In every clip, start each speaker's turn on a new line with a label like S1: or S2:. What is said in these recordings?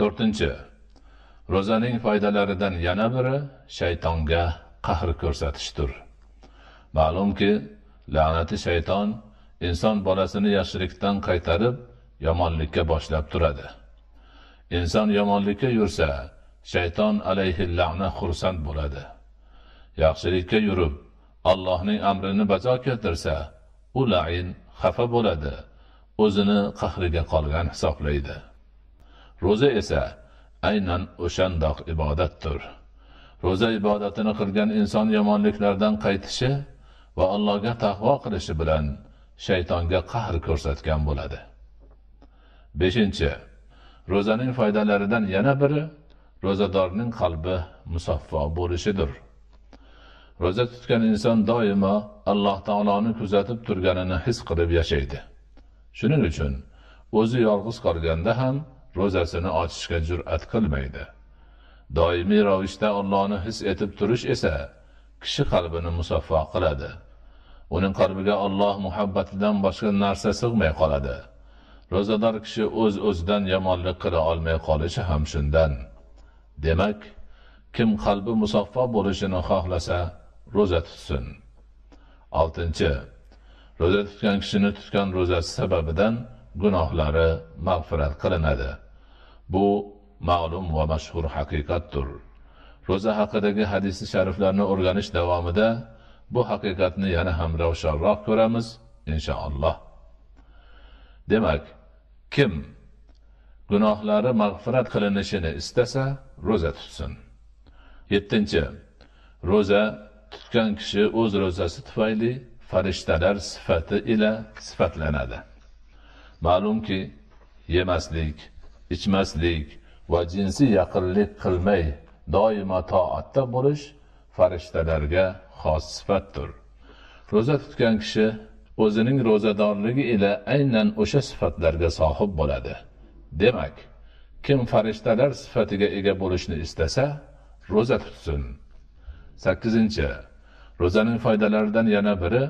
S1: to'rtinchi. Ro'zaning foydalaridan yana biri shaytonga qahr ko'rsatishdir. Ma'lumki la'nati shayton inson bolasini yaxshilikdan qaytarib yomonlikka boshlab turadi. Inson yomonlikka yursa shayton alayhi la'na xursand bo'ladi. Yaxshilikka yurib allohning amrini bajo keltirsa u lain xafa bo'ladi o'zini qahriga qolgan hisoblaydi. Ro'za esa aynan o'shandoq ibodatdir. Ro'za ibodatini qilgan inson yomonliklardan qaytishi va allohga taqvo qilishi bilan shaytonga qahr ko'rsatgan bo'ladi. Beshinchi ro'zaning foydalaridan yana biri ro'zadorning qalbi musaffo bo'lishidir. Ro'za tutgan inson doimo alloh taoloni kuzatib turganini his qilib yashaydi. Shuning uchun o'zi yolg'iz qolganda ham ro'zasini ochishga jur'at qilmaydi. Doimiy ravishda ollohni his etib turish esa kishi qalbini musaffo qiladi. Uning qalbiga olloh muhabbatidan boshqa narsa sig'may qoladi. Ro'zador kishi o'z öz o'zidan yomonlik qila olmay qolishi ham shundan. Demak kim qalbi musaffo bo'lishini xohlasa ro'za tutsin. Oltinchi ro'za tutgan kishini tutgan ro'zasi sababidan gunohlari mag'firat qilinadi. Bu ma'lum va mashhur haqiqatdir. Ro'za haqidagi hadisi shariflarni o'rganish davomida bu haqiqatni yana ham ravshanroq ko'ramiz inshaalloh. Demak kim gunohlari mag'firat qilinishini istasa ro'za tutsin. Yettinchi ro'za tutgan kishi o'z ro'zasi tufayli farishtalar sifati ila sifatlanadi. Ma'lumki yemaslik ichmaslik va jinsiy yaqinlik qilmay doimo toatda bo'lish farishtalarga xos sifatdir. Ro'za tutgan kishi o'zining ro'zadorligi ila aynan o'sha sifatlarga sohib bo'ladi. Demak kim farishtalar sifatiga ega bo'lishni istasa ro'za tutsin. Sakkizinchi ro'zaning foydalaridan yana biri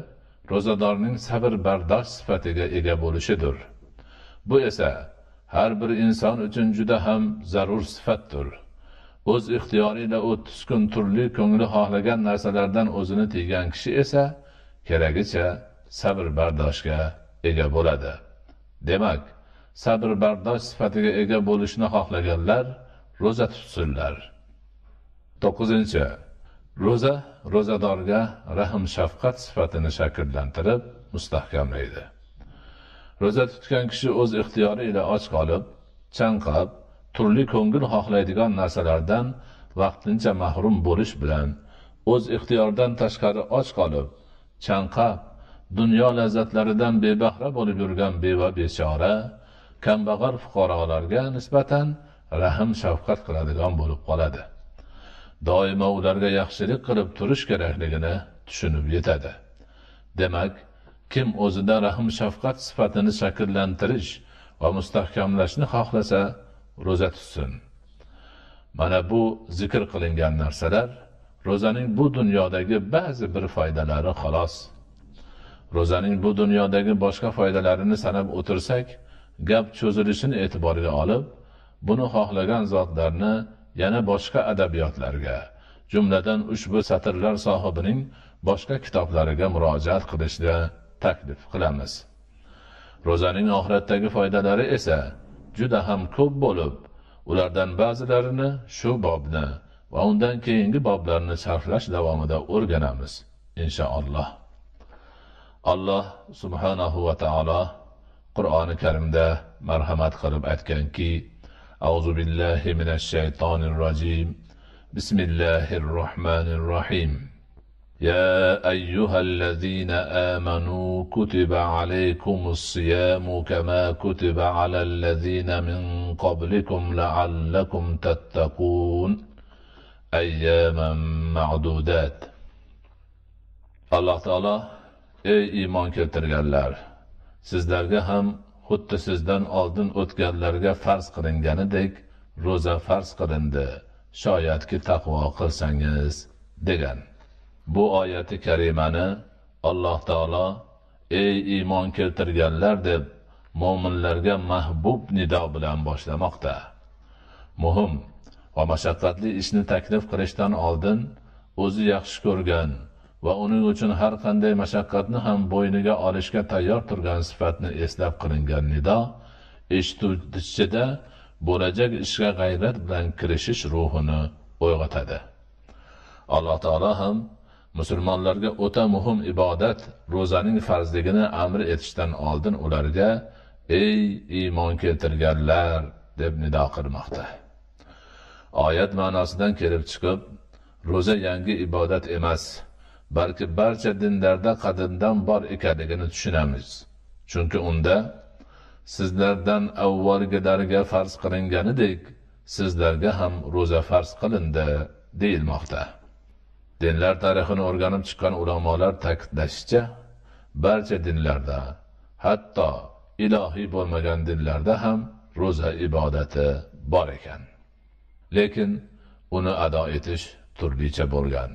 S1: ro'zadorning sabr bardosh sifatiga ega bo'lishidir. Bu esa har bir inson uchun juda ham zarur sifatdir. O'z ixtiyoriyla o'ttiz kun turli ko'ngli xohlagan narsalardan o'zini tiygan kishi esa keragicha sabr bardoshga ega bo'ladi. Demak sabr bardosh sifatiga ega bo'lishni xohlaganlar ro'za tutsinlar. To'qqizinchi ro'za ro'zadorga rahm shafqat sifatini shakllantirib mustahkamlaydi. Ro'za tutgan kishi o'z ixtiyori ila och qolib chanqab turli ko'ngil xohlaydigan narsalardan vaqtincha mahrum bo'lish bilan o'z ixtiyoridan tashqari och qolib chanqab dunyo lazzatlaridan bebahra bo'lib yurgan beva bechora kambag'al fuqarolarga nisbatan rahm shafqat qiladigan bo'lib qoladi. Doimo ularga yaxshilik qilib turish kerakligini tushunib yetadi. Demak kim o'zida rahm shafqat sifatini shakllantirish va mustahkamlashni xohlasa ro'za tutsin. Mana bu zikr qilingan narsalar ro'zaning bu dunyodagi ba'zi bir foydalari xolos. Ro'zaning bu dunyodagi boshqa foydalarini sanab o'tirsak gap cho'zilishini e'tiborga olib buni xohlagan zotlarni yana boshqa adabiyotlarga jumladan ushbu satrlar sohibining boshqa kitoblariga murojaat qilishni taklif qilamiz ro'zaning oxiratdagi foydalari esa juda ham ko'p bo'lib ulardan ba'zilarini shu bobni va undan keyingi boblarni sharhlash davomida o'rganamiz inshaalloh alloh subhanahu va taolo qur'oni karimda marhamat qilib aytganki أعوذ بالله من الشيطان الرجيم بسم الله الرحمن الرحيم يا أيها الذين آمنوا كتب عليكم الصيام كما كتب على الذين من قبلكم لعلكم تتقون أياما معدودات الله تعالى ey iymon keltirganlar sizlarga ham xuddi sizdan oldin o'tganlarga farz qilinganidek ro'za farz qilindi shoyatki taqvo qilsangiz degan bu oyati karimani alloh taolo ey iymon keltirganlar deb mo'minlarga mahbub nido bilan boshlamoqda. Muhim va mashaqqatli ishni taklif qilishdan oldin o'zi yaxshi ko'rgan va uning uchun har qanday mashaqqatni ham bo'yniga olishga tayyor turgan sifatni eslab qilingan nido eshituvchida bo'lajak ishga g'ayrat bilan kirishish ruhini uyg'otadi. Alloh taolo ham musulmonlarga o'ta muhim ibodat ro'zaning farzligini amr etishdan oldin ularga ey iymon keltirganlar! deb nido qilmoqda. Oyat ma'nosidan kelib chiqib ro'za yangi ibodat emas balki barcha dinlarda qadimdan bor ekanligini tushunamiz. Chunki unda sizlardan avvalgilarga farz qilinganidek sizlarga ham ro'za farz qilindi deyilmoqda. Dinlar tarixini o'rganib chiqqan ulamolar ta'kidlashicha barcha dinlarda hatto ilohiy bo'lmagan dinlarda ham ro'za ibodati bor ekan. Lekin uni ado etish turlicha bo'lgan.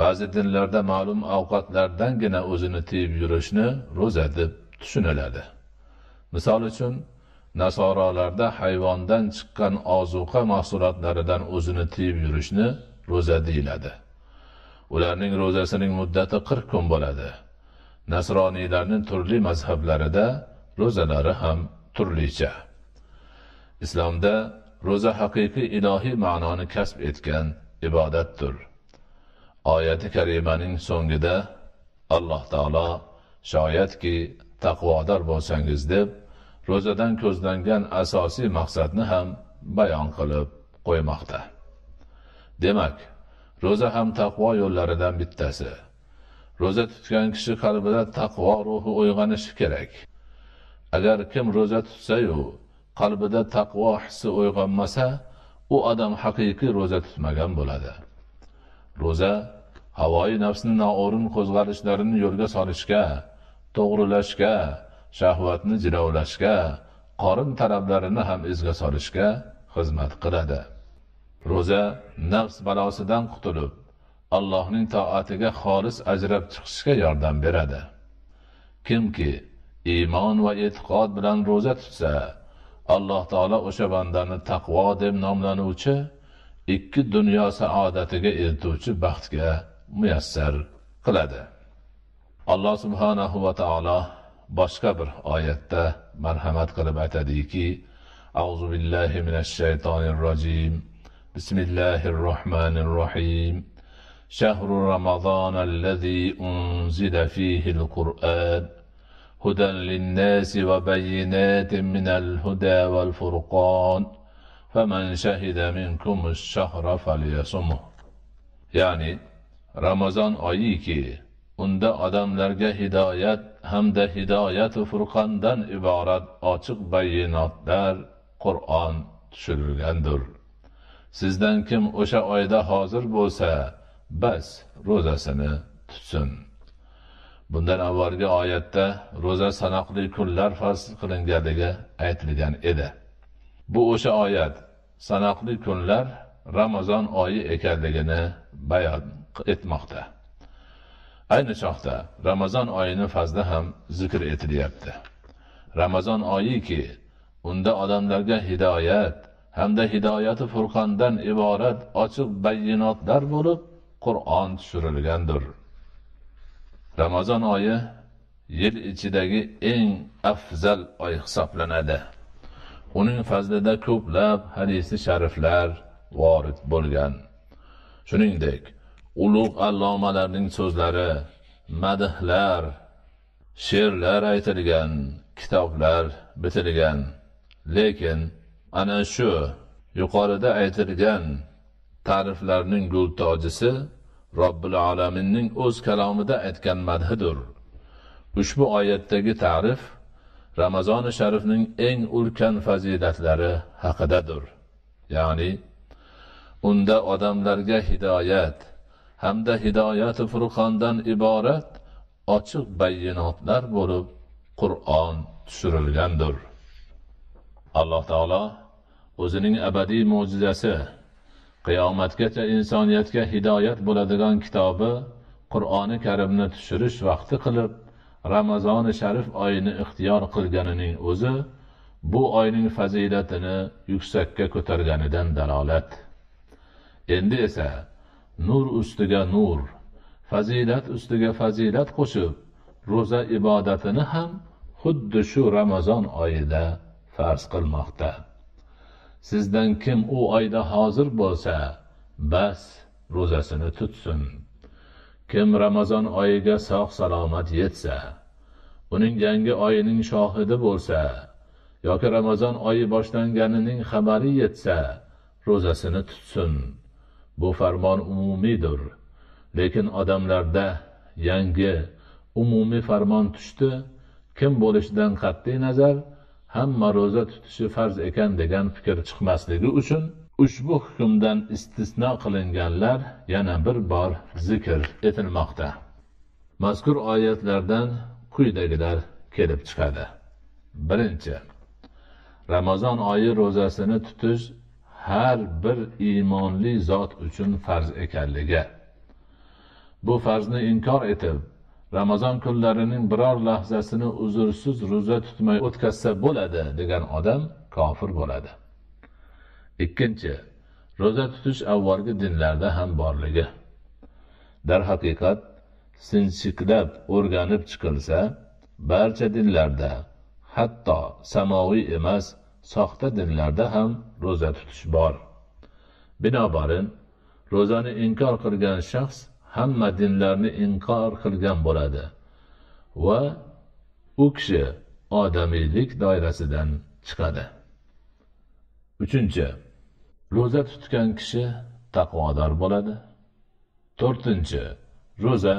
S1: Ba'zi dinlarda ma'lum ovqatlardangina o'zini tiyib yurishni ro'za deb tushuniladi. Misol uchun nasorolarda hayvondan chiqqan ozuqa mahsulotlaridan o'zini tiyib yurishni ro'za deyiladi. Ularning ro'zasining muddati qirq kun bo'ladi. Nasroniylarning turli mazhablarida ro'zalari ham turlicha. Islomda ro'za haqiqiy ilohiy ma'noni kasb etgan ibodatdir. Oyati karimaning so'ngida alloh taolo shoyatki taqvodor bo'lsangiz deb ro'zadan ko'zlangan asosiy maqsadni ham bayon qilib qo'ymoqda. Demak ro'za ham taqvo yo'llaridan bittasi. Ro'za tutgan kishi qalbida taqvo ruhi uyg'onishi kerak. Agar kim ro'za tutsayu qalbida taqvo hissi uyg'onmasa u odam haqiqiy ro'za tutmagan bo'ladi. Ro'za havoyi nafsni noo'rin qo'zg'alishlarini yo'lga solishga to'g'rilashga shahvatni jilovlashga qorin talablarini ham izga solishga xizmat qiladi. ro'za nafs balosidan qutulib allohning toatiga xolis ajrab chiqishga yordam beradi. Kimki iymon va e'tiqod bilan ro'za tutsa alloh taolo o'sha bandani taqvo deb nomlanuvchi ikki dunyo saodatiga eltuvchi baxtga muyassar qiladi. Alloh subhanahu va taolo boshqa bir oyatda marhamat qilib aytadiki auzu billahi minash shaytonir rojim. بسم الله الرحمن الرحيم. شهر رمضان الذي أنزل فيه القرآن. هدى للناس وبينات من الهدى والفرقان. فمن شهد منكم الشهر فليصمه. يعني رمضان أيكي unda هداية فرقان دن hidoyatu furqondan بينات ochiq قرآن qur'on tushirilgandir sizdan kim o'sha oyda hozir bo'lsa bas ro'zasini tutsin. Bundan avvalgi oyatda ro'za sanoqli kunlar farz qilinganligi aytilgan edi. Bu o'sha oyat sanoqli kunlar ramazon oyi ekanligini bayon etmoqda. Ayni chog'da ramazon oyini fazli ham zikr etilyapti. Ramazon oyiki unda odamlarga hidoyat hamda hidoyati furqondan iborat ochiq bayinotlar bo'lib qur'on tushirilgandir. Ramazon oyi yil ichidagi eng afzal oy hisoblanadi. Uning fazlida ko'plab hadisi shariflar vorid bo'lgan. Shuningdek ulug' allomalarning so'zlari madhlar she'rlar aytilgan kitoblar bitilgan lekin ana shu yuqorida aytilgan ta'riflarning gultojisi robbil alaminning o'z kalomida aytgan madhidir ushbu oyatdagi ta'rif ramazoni sharifning eng ulkan fazilatlari haqidadir. Ya'ni unda odamlarga hidoyat hamda hidoyati furqondan iborat ochiq bayinotlar bo'lib qur'on tushirilgandir. Alloh taolo o'zining abadiy mo'jizasi qiyomatgacha insoniyatga hidoyat bo'ladigan kitobi qur'oni karimni tushirish vaqti qilib ramazoni sharif oyini ixtiyor qilganining o'zi bu oyning fazilatini yuksakka ko'targanidan dalolat. Endi esa nur ustiga nur fazilat ustiga fazilat qo'shib ro'za ibodatini ham xuddi shu ramazon oyida farz qilmoqda. Sizdan kim u oyda hozir bo'lsa bas ro'zasini tutsin. Kim ramazon oyiga sog' salomat yetsa uning yangi oyining shohidi bo'lsa yoki ramazon oyi boshlanganining xabari yetsa ro'zasini tutsin. Bu farmon umumiydir lekin odamlarda yangi umumiy farmon tushdi kim bo'lishidan qat'iy nazar hamma ro'za tutishi farz ekan degan fikr chiqmasligi uchun ushbu hukmdan istisno qilinganlar yana bir bor zikr etilmoqda. Mazkur oyatlardan quyidagilar kelib chiqadi. Birinchi ramazon oyi ro'zasini tutish har bir iymonli zot uchun farz ekanligi. Bu farzni inkor etib ramazon kunlarining biror lahzasini uzrsiz ro'za tutmay o'tkazsa bo'ladi degan odam kofir bo'ladi. Ikkinchi ro'za tutish avvalgi dinlarda ham borligi. Darhaqiqat sinchiklab o'rganib chiqilsa barcha dinlarda hatto samoviy emas soxta dinlarda ham ro'za tutish bor. Binobarin ro'zani inkor qilgan shaxs hamma dinlarni inkor qilgan bo'ladi. Va u kishi odamiylik doirasidan chiqadi. Uchinchi ro'za tutgan kishi taqvodor bo'ladi. To'rtinchi ro'za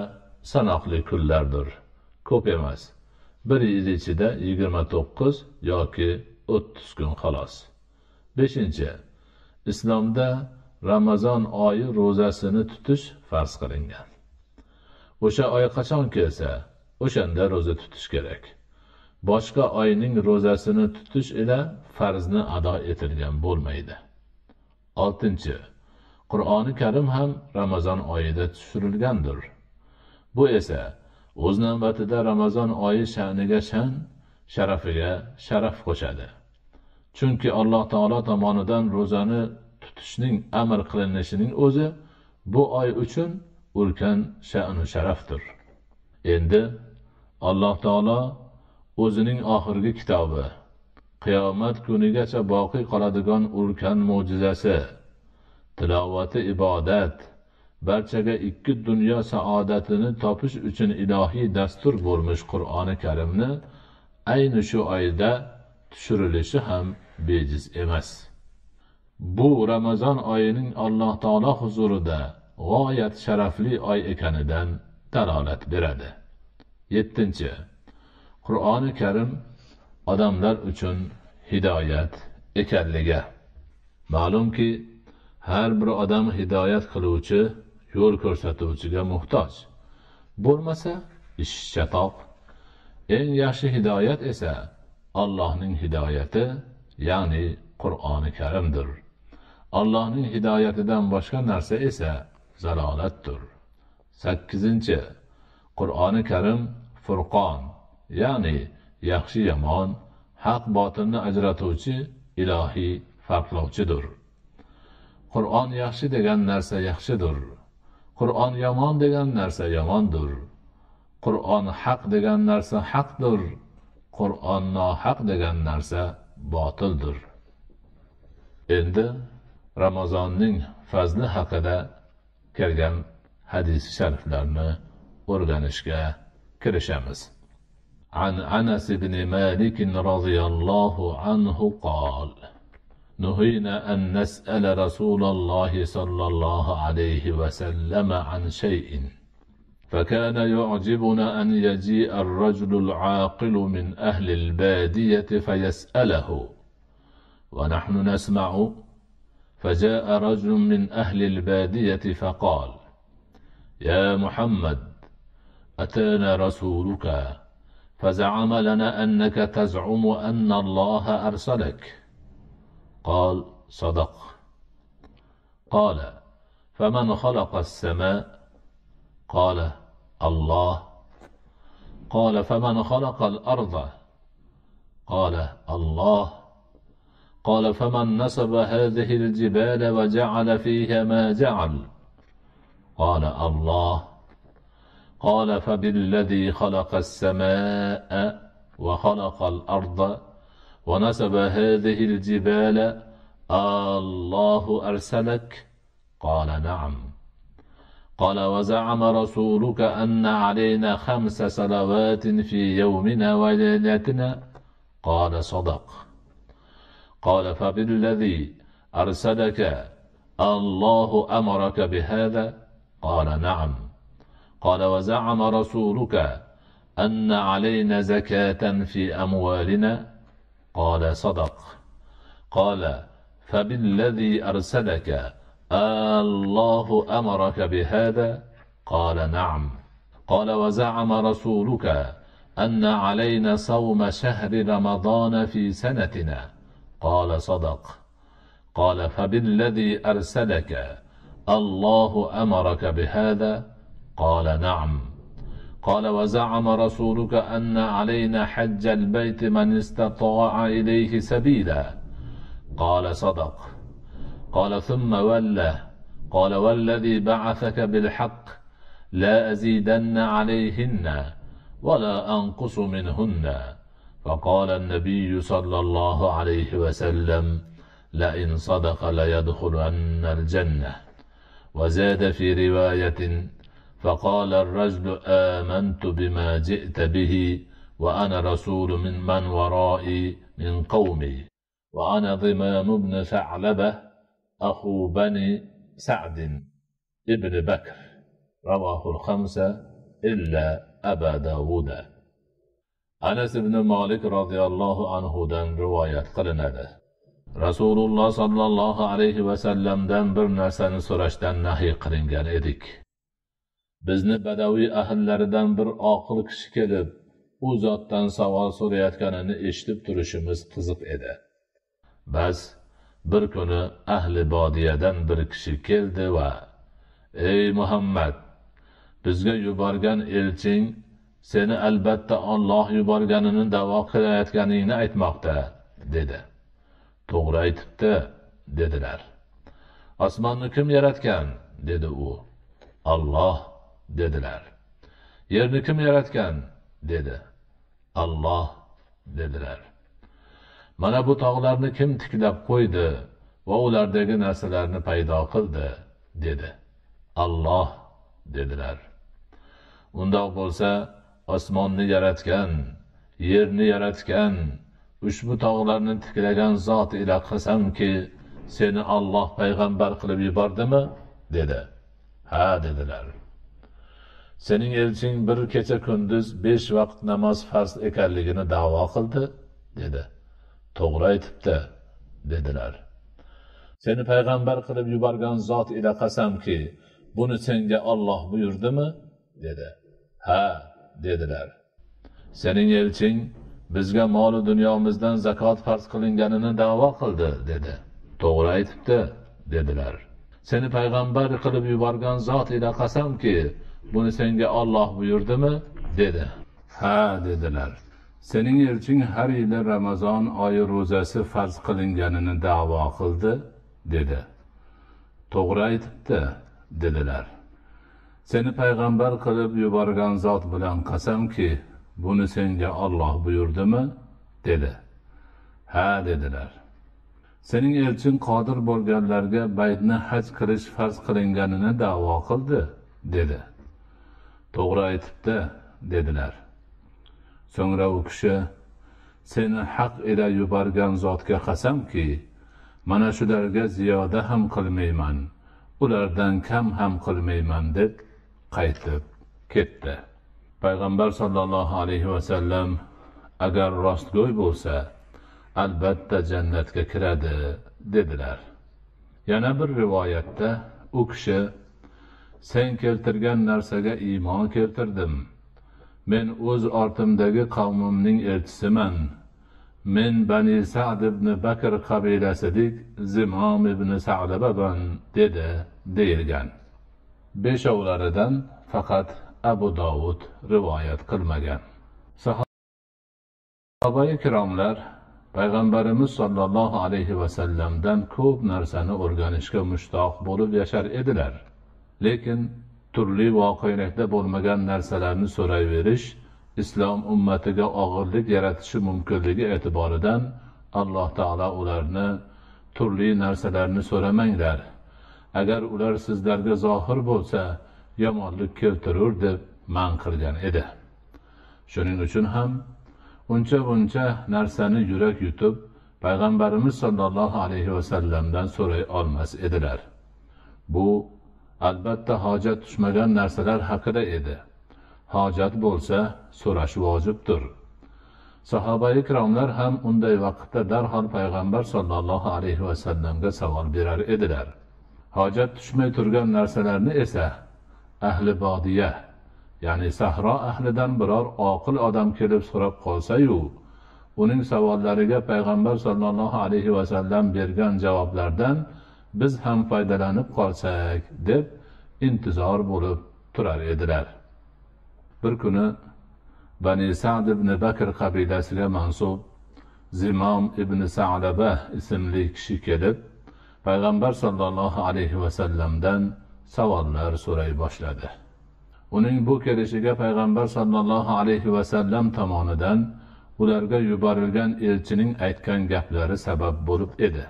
S1: sanoqli kunlardir. Ko'p emas bir yil ichida yigirma to'qqiz yoki o'ttiz kun xolos. Beshinchi islomda ramazon oyi ro'zasini tutish farz qilingan. O'sha oy qachon kelsa o'shanda ro'za tutish kerak. Boshqa oyning ro'zasini tutish ila farzni ado etilgan bo'lmaydi. Oltinchi qur'oni karim ham ramazon oyida tushirilgandir. Bu esa o'z navbatida ramazon oyi sha'niga shan sharafiga sharaf qo'shadi. Chunki alloh taolo tomonidan ro'zani tutishning amr qilinishining o'zi bu oy uchun ulkan sha'nu sharafdir. Endi alloh taolo o'zining oxirgi kitobi qiyomat kunigacha boqiy qoladigan ulkan mo'jizasi tilovati ibodat barchaga ikki dunyo saodatini topish uchun ilohiy dastur bo'lmish qur'oni karimni ayni shu oyda tushirilishi ham bejiz emas. Bu ramazon oyining alloh taolo huzurida g'oyat sharafli oy ekanidan dalolat beradi. Yettinchi. Qur'oni karim odamlar uchun hidoyat ekanligi ma'lumki har bir odam hidoyat qiluvchi yo'l ko'rsatuvchiga muhtoj. Bo'lmasa ish chatoq. Eng yaxshi hidoyat esa allohning hidoyati ya'ni qur'oni karimdir. Allohning hidoyatidan boshqa narsa esa zalolatdir. Sakkizinchi qur'oni karim furqon ya'ni yaxshi yomon haq botilni ajratuvchi ilohiy farqlovchidir. Qur'on yaxshi degan narsa yaxshidir. Qur'on yomon degan narsa yomondir. Qur'on haq degan narsa haqdir. Qur'on nohaq degan narsa botildir. Endi ramazonning fazli haqida kelgan hadis shariflarni o'rganishga kirishamiz. عن أنس بن مالك رضي الله عنه قال نهينا أن نسأل رسول الله صلى الله عليه وسلم عن شيء فكان يعجبنا أن يجيء الرجل العاقل من أهل البادية فيسأله ونحن نسمع فجاء رجل من أهل البادية فقال يا محمد أتانا رسولك فزعم لنا أنك تزعم أن الله أرسلك. قال صدق. قال فمن خلق السماء؟ قال الله. قال فمن خلق الأرض؟ قال الله. قال فمن نصب هذه الجبال وجعل فيها ما جعل؟ قال الله. قال فبالذي خلق السماء وخلق الأرض ونسب هذه الجبال الله أرسلك؟ قال نعم. قال وزعم رسولك أن علينا خمس صلوات في يومنا وليلتنا؟ قال صدق. قال فبالذي أرسلك الله أمرك بهذا؟ قال نعم. قال وزعم رسولك أن علينا زكاة في أموالنا؟ قال صدق. قال فبالذي أرسلك الله أمرك بهذا؟ قال نعم. قال وزعم رسولك أن علينا صوم شهر رمضان في سنتنا؟ قال صدق. قال فبالذي أرسلك الله أمرك بهذا؟ قال نعم. قال وزعم رسولك أن علينا حج البيت من استطاع إليه سبيلا. قال صدق. قال ثم ولى قال والذي بعثك بالحق لا أزيدن عليهن ولا أنقص منهن. فقال النبي صلى الله عليه وسلم لئن صدق ليدخلن الجنة. وزاد في رواية فقال الرجل آمنت بما جئت به وأنا رسول من من ورائي من قومي وأنا ضمام بن ثعلبة أخو بني سعد ابن بكر. رواه الخمسة إلا أبا داود. Anas ibn molik roziyallohu anhudan rivoyat qilinadi. Rasululloh sollallohu alayhi vasallamdan bir narsani so'rashdan nahiy qilingan edik. Bizni badaviy ahllaridan bir oqil kishi kelib u zotdan savol so'rayotganini eshitib turishimiz qiziq edi. Bas bir kuni ahli bodiyadan bir kishi keldi va ey muhammad bizga yuborgan elching seni albatta olloh yuborganini davo qilayotganingni aytmoqda dedi. To'g'ri aytibdi dedilar. Osmonni kim yaratgan? dedi u. Olloh dedilar. Yerni kim yaratgan? dedi. Olloh dedilar. Mana bu tog'larni kim tiklab qo'ydi va ulardagi narsalarni paydo qildi dedi. Olloh dedilar. Undoq bo'lsa osmonni yaratgan yerni yaratgan ushbu tog'larni tiklagan zot ila qasamki seni olloh payg'ambar qilib yubordimi? dedi. Ha dedilar. Sening elching bir kecha kunduz besh vaqt namoz farz ekanligini davo qildi dedi. To'g'ri aytibdi dedilar. Seni payg'ambar qilib yuborgan zot ila qasamki buni senga olloh buyurdimi? dedi. Ha dedilar. Sening elching bizga molu dunyomizdan zakot farz qilinganini davo qildi dedi. To'g'ri aytibdi dedilar. Seni payg'ambar qilib yuborgan zot ila qasamki buni senga olloh buyurdimi dedi. Ha dedilar. Sening elching har yili ramazon oyi ro'zasi farz qilinganini davo qildi dedi. To'g'ri aytibdi dedilar. Seni payg'ambar qilib yuborgan zot bilan qasamki buni senga olloh buyurdimi? dedi. Ha dedilar. Sening elching qodir bo'lganlarga baytni haj qilish farz qilinganini davo qildi dedi. To'g'ri aytibdi dedilar. So'ngra u kishi seni haq ila yuborgan zotga qasamki mana shularga ziyoda ham qilmayman ulardan kam ham qilmayman deb qaytib ketdi. Payg'ambar sollallohu alayhi vasallam agar rostgo'y bo'lsa albatta jannatga kiradi dedilar. Yana bir rivoyatda u kishi sen keltirgan narsaga iymon keltirdim. Men o'z ortimdagi qavmimning elchisiman. Men bani sad ibn bakr qabilasidek zimom ibn salabaman dedi deyilgan. Beshovlaridan faqat abu dovud rivoyat qilmagan. Sahoba ikromlar payg'ambarimiz sollallohu alayhi vasallamdan ko'p narsani o'rganishga mushtoq bo'lib yashar edilar. Lekin turli voqelikda bo'lmagan narsalarni so'rayverish islom ummatiga og'irlik yaratishi mumkinligi e'tiboridan alloh taolo ularni turli narsalarni so'ramanglar. Agar ular sizlarga zohir bo'lsa yomonlik keltirur deb man qilgan edi. Shuning uchun ham uncha buncha narsani yurak yutib payg'ambarimiz sollallohu alayhi vasallamdan so'ray olmas edilar. Bu albatta hojat tushmagan narsalar haqida edi. Hojat bo'lsa so'rash vojibdir. Sahoba ikromlar ham unday vaqtda darhol payg'ambar sollallohu alayhi vasallamga savol berar edilar. Hojat tushmay turgan narsalarni esa ahli bodiya ya'ni sahro ahlidan biror oqil odam kelib so'rab qolsayu uning savollariga payg'ambar sollallohu alayhi vasallam bergan javoblardan biz ham foydalanib qolsak deb intizor bo'lib turar edilar. Bir kuni bani sad ibn bakr qabilasiga mansub zimom ibn salaba ismli kishi kelib payg'ambar sollallohu alayhi vasallamdan savollar so'ray boshladi. Uning bu kelishiga payg'ambar sollallohu alayhi vasallam tomonidan ularga yuborilgan elchining aytgan gaplari sabab bo'lib edi.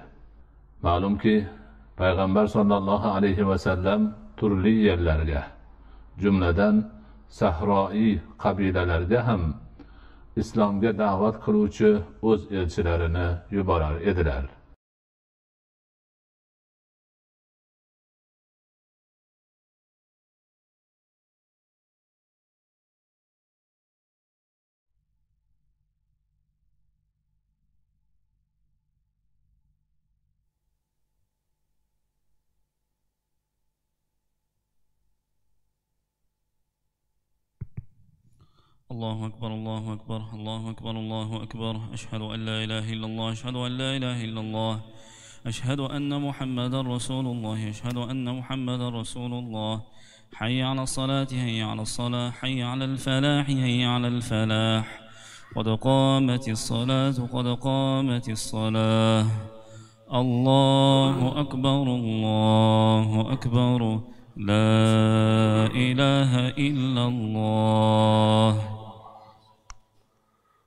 S1: Ma'lumki payg'ambar sollallohu alayhi vasallam turli yerlarga jumladan sahroiy qabilalarga ham islomga da'vat qiluvchi o'z elchilarini yuborar edilar.
S2: الله أكبر الله أكبر الله أكبر الله أكبر. أشهد أن لا إله إلا الله أشهد أن لا إله إلا الله أشهد أن محمدا رسول الله أشهد أن محمدا رسول الله. حي على الصلاة هي على الصلاة حي على الفلاح هي على الفلاح. قد قامت الصلاة قد قامت الصلاة. الله أكبر الله أكبر. لا إله إلا الله.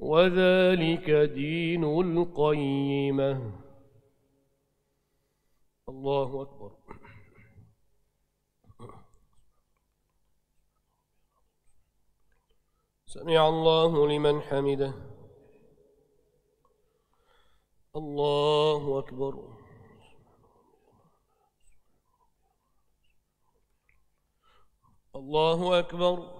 S3: وذلك دين القيمة. الله أكبر. سمع الله لمن حمده. الله أكبر. الله أكبر.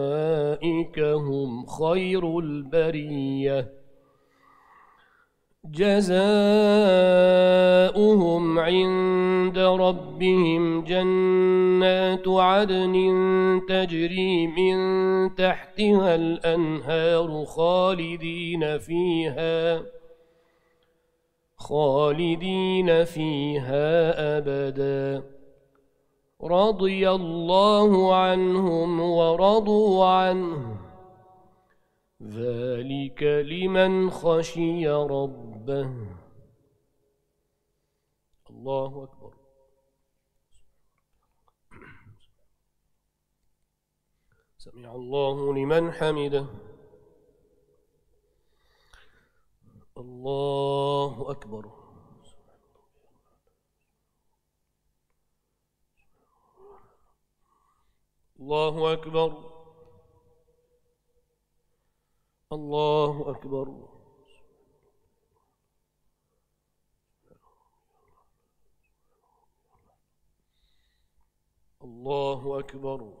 S3: هم خير البرية. جزاؤهم عند ربهم جنات عدن تجري من تحتها الأنهار خالدين فيها خالدين فيها أبدا. رضي الله عنهم ورضوا عنه. ذلك لمن خشي ربه. الله أكبر. سمع الله لمن حمده. الله أكبر. الله أكبر. الله أكبر. الله أكبر.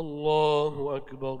S3: الله أكبر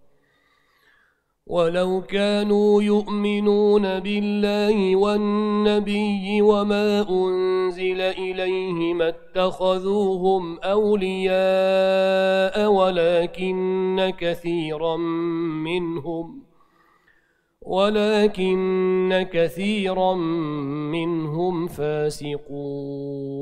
S3: ولو كانوا يؤمنون بالله والنبي وما أنزل إليه ما اتخذوهم أولياء ولكن كثيرا منهم ولكن كثيرا منهم فاسقون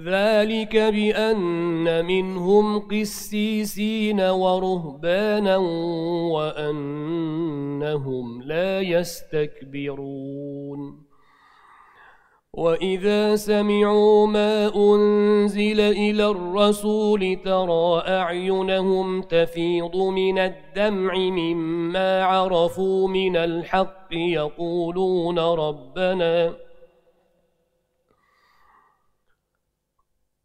S3: ذلك بأن منهم قسيسين ورهبانا وأنهم لا يستكبرون. وإذا سمعوا ما أنزل إلى الرسول ترى أعينهم تفيض من الدمع مما عرفوا من الحق يقولون ربنا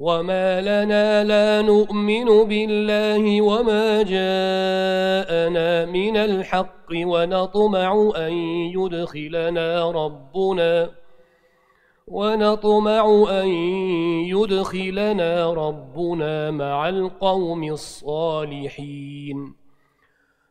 S3: وَمَا لَنَا لَا نُؤْمِنُ بِاللَّهِ وَمَا جَاءَنَا مِنَ الْحَقِّ وَنَطْمَعُ أَن يُدْخِلَنَا رَبُّنَا وَنَطْمَعُ أَن يُدْخِلَنَا رَبُّنَا مَعَ الْقَوْمِ الصَّالِحِينَ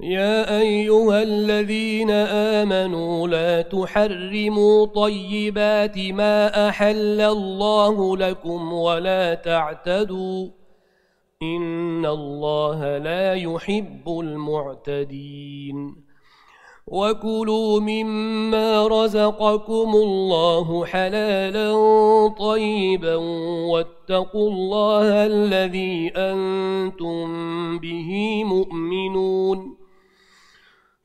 S3: يا أيها الذين آمنوا لا تحرموا طيبات ما أحل الله لكم ولا تعتدوا إن الله لا يحب المعتدين. وكلوا مما رزقكم الله حلالا طيبا واتقوا الله الذي أنتم به مؤمنون.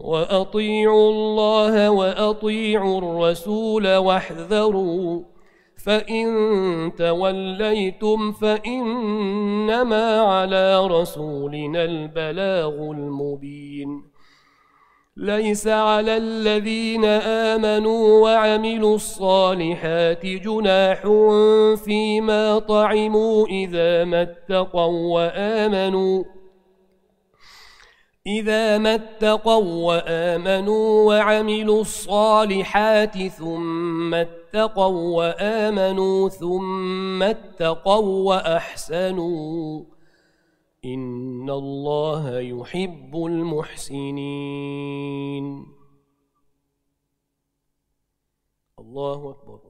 S3: وأطيعوا الله وأطيعوا الرسول واحذروا فإن توليتم فإنما على رسولنا البلاغ المبين. ليس على الذين آمنوا وعملوا الصالحات جناح فيما طعموا إذا ما اتقوا وآمنوا. إذا ما اتقوا وآمنوا وعملوا الصالحات ثم اتقوا وآمنوا ثم اتقوا وأحسنوا إن الله يحب المحسنين. الله أكبر.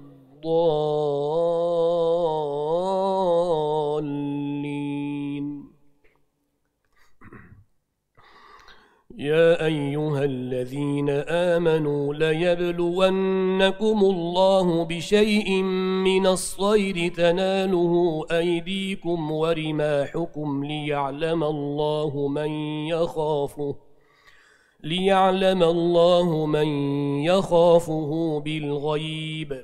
S3: يا أيها الذين آمنوا ليبلونكم الله بشيء من الصيد تناله أيديكم ورماحكم ليعلم الله من يخافه ليعلم الله من يخافه بالغيب.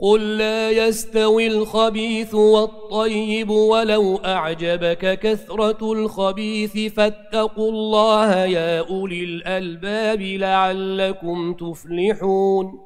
S3: قل لا يستوي الخبيث والطيب ولو أعجبك كثرة الخبيث فاتقوا الله يا أولي الألباب لعلكم تفلحون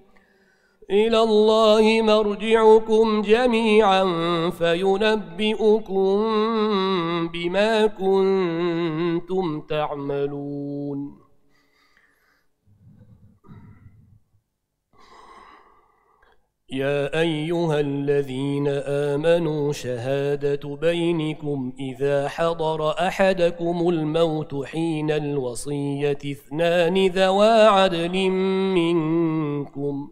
S3: إلى الله مرجعكم جميعا فينبئكم بما كنتم تعملون. يا أيها الذين آمنوا شهادة بينكم إذا حضر أحدكم الموت حين الوصية اثنان ذوى عدل منكم.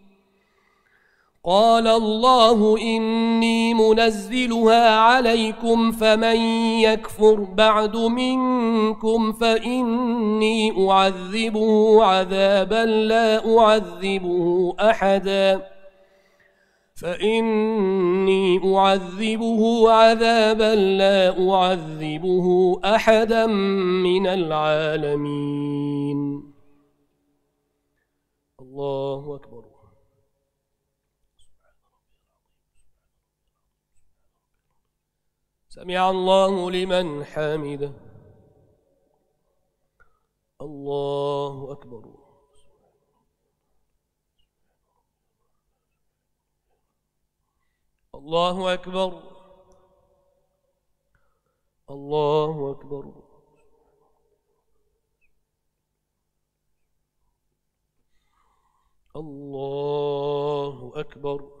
S3: قال الله إني منزلها عليكم فمن يكفر بعد منكم فإني أعذبه عذابا لا أعذبه أحدا فإني أعذبه عذابا لا أعذبه أحدا من العالمين. الله أكبر. سمع الله لمن حمده. الله أكبر. الله أكبر. الله أكبر. الله أكبر.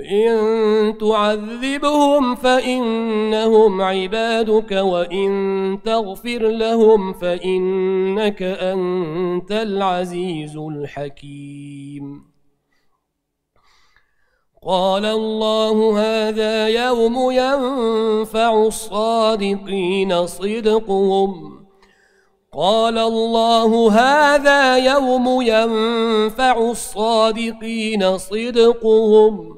S3: إن تعذبهم فإنهم عبادك وإن تغفر لهم فإنك أنت العزيز الحكيم. قال الله هذا يوم ينفع الصادقين صدقهم. قال الله هذا يوم ينفع الصادقين صدقهم.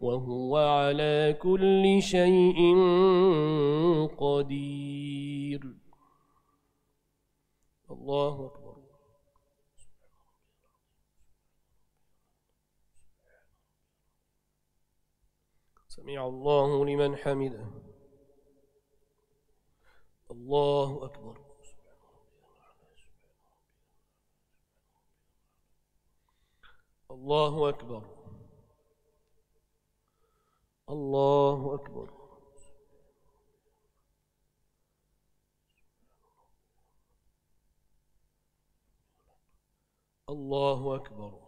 S3: وهو على كل شيء قدير. الله أكبر. سمع الله لمن حمده. الله أكبر. الله أكبر. الله أكبر. الله أكبر.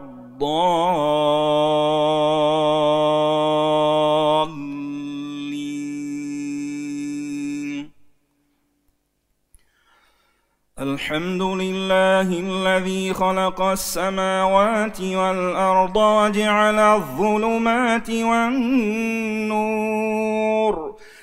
S4: الحمد لله الذي خلق السماوات والأرض وجعل الظلمات والنور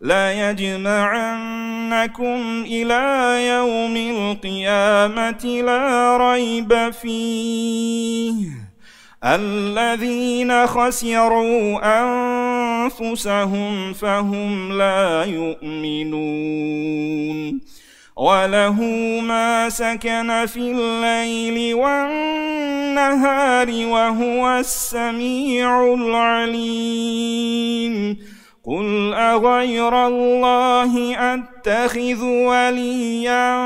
S4: ليجمعنكم إلى يوم القيامة لا ريب فيه. الذين خسروا أنفسهم فهم لا يؤمنون. وله ما سكن في الليل والنهار وهو السميع العليم. قل أغير الله أتخذ وليا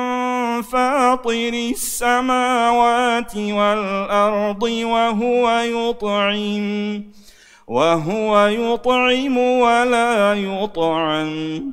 S4: فاطر السماوات والأرض وهو يطعم وهو يطعم ولا يطعم.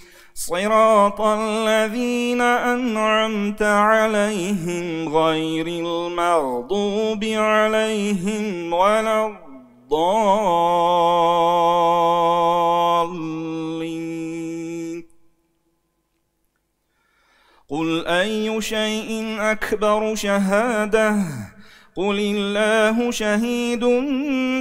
S4: صراط الذين أنعمت عليهم غير المغضوب عليهم ولا الضالين. قل أي شيء أكبر شهادة؟ قل الله شهيد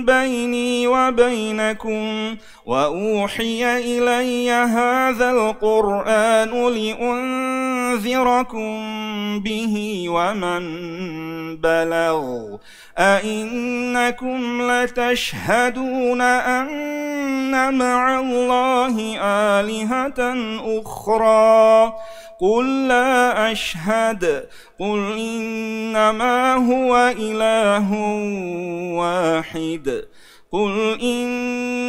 S4: بيني وبينكم وأوحي إلي هذا القرآن لأنذركم به ومن بلغ. أئنكم لتشهدون أن مع الله آلهة أخرى. قل لا أشهد. قل إنما هو إله واحد. قل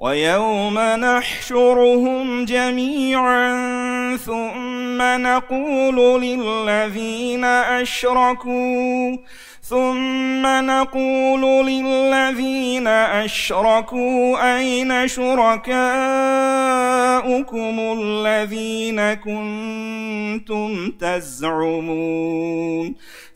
S4: ويوم نحشرهم جميعا ثم نقول للذين أشركوا ثم نقول للذين أشركوا أين شركاؤكم الذين كنتم تزعمون؟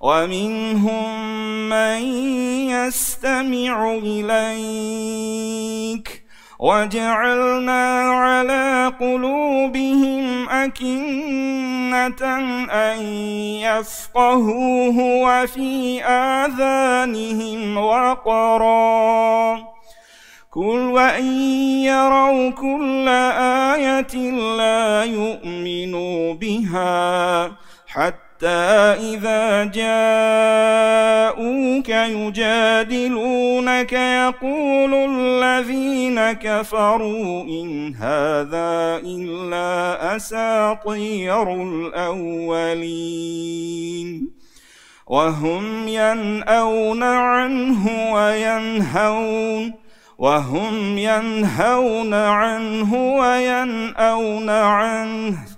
S4: ومنهم من يستمع إليك. وجعلنا على قلوبهم أكنة أن يفقهوه وفي آذانهم وقرا. كل وإن يروا كل آية لا يؤمنوا بها حتى حتى إذا جاءوك يجادلونك يقول الذين كفروا إن هذا إلا أساطير الأولين وهم ينأون عنه وينهون وهم ينهون عنه وينأون عنه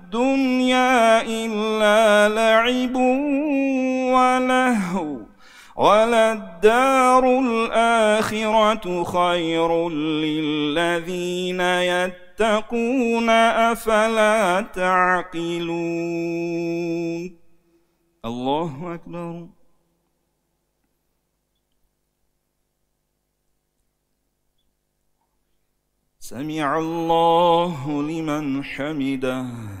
S4: الدنيا إلا لعب ولهو وللدار الآخرة خير للذين يتقون أفلا تعقلون؟ الله أكبر. سمع الله لمن حمده.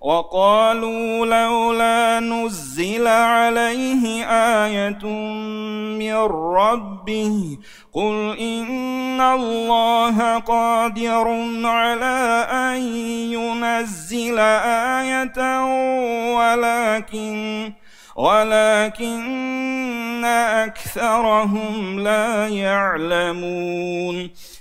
S4: وقالوا لولا نزل عليه آية من ربه قل إن الله قادر على أن ينزل آية ولكن ولكن أكثرهم لا يعلمون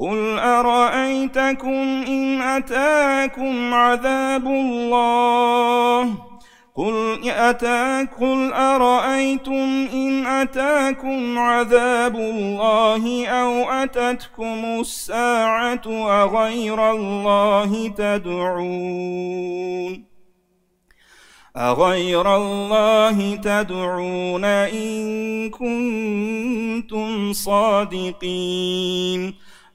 S4: قل أرأيتكم إن أتاكم عذاب الله قل أتاكم أرأيتم إن أتاكم عذاب الله أو أتتكم الساعة أغير الله تدعون أغير الله تدعون إن كنتم صادقين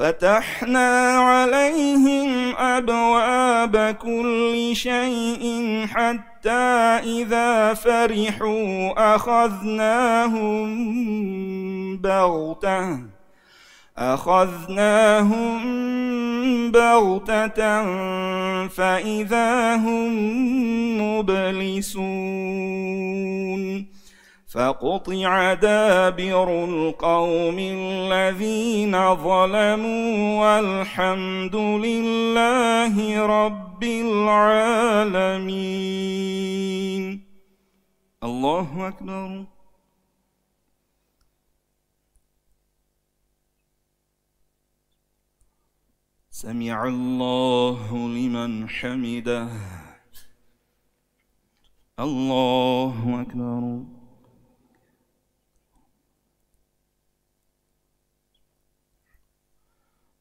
S4: فتحنا عليهم أبواب كل شيء حتى إذا فرحوا أخذناهم بغتة أخذناهم بغتة فإذا هم مبلسون. فقطع دابر القوم الذين ظلموا والحمد لله رب العالمين. الله أكبر. سمع الله لمن حمده. الله أكبر.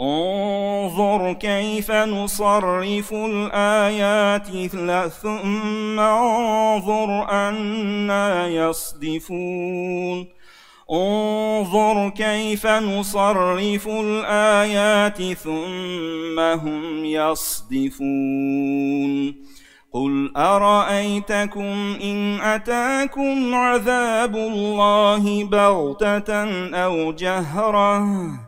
S4: انظر كيف نصرف الآيات ثم انظر أنا يصدفون. انظر كيف نصرف الآيات ثم هم يصدفون. قل أرأيتكم إن أتاكم عذاب الله بغتة أو جهرة؟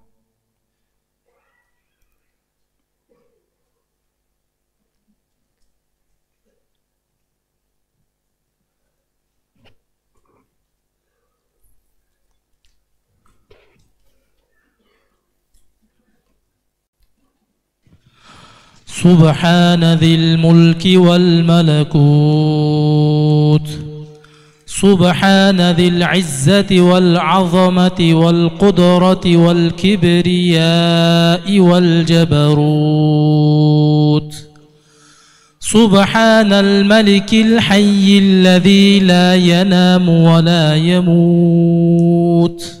S5: سبحان ذي الملك والملكوت. سبحان ذي العزة والعظمة والقدرة والكبرياء والجبروت. سبحان الملك الحي الذي لا ينام ولا يموت.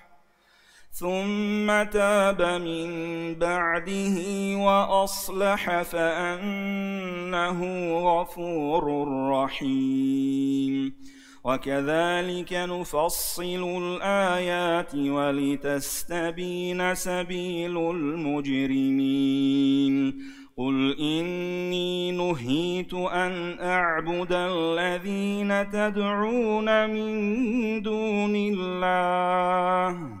S4: ثم تاب من بعده وأصلح فأنه غفور رحيم. وكذلك نفصل الآيات ولتستبين سبيل المجرمين. قل إني نهيت أن أعبد الذين تدعون من دون الله.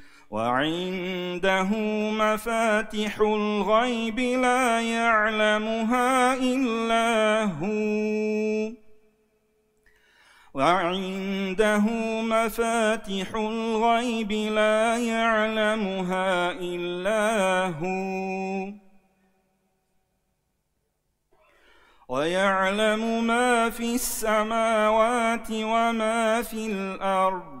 S4: وعنده مفاتح الغيب لا يعلمها إلا هو. وعنده مفاتح الغيب لا يعلمها إلا هو. ويعلم ما في السماوات وما في الأرض.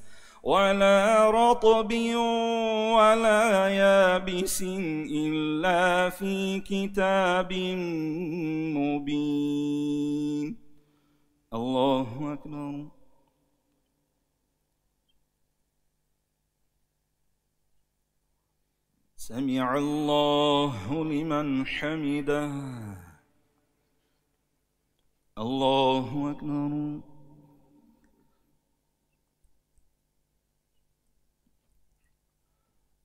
S4: ولا رطب ولا يابس إلا في كتاب مبين. الله أكبر. سمع الله لمن حمده. الله أكبر.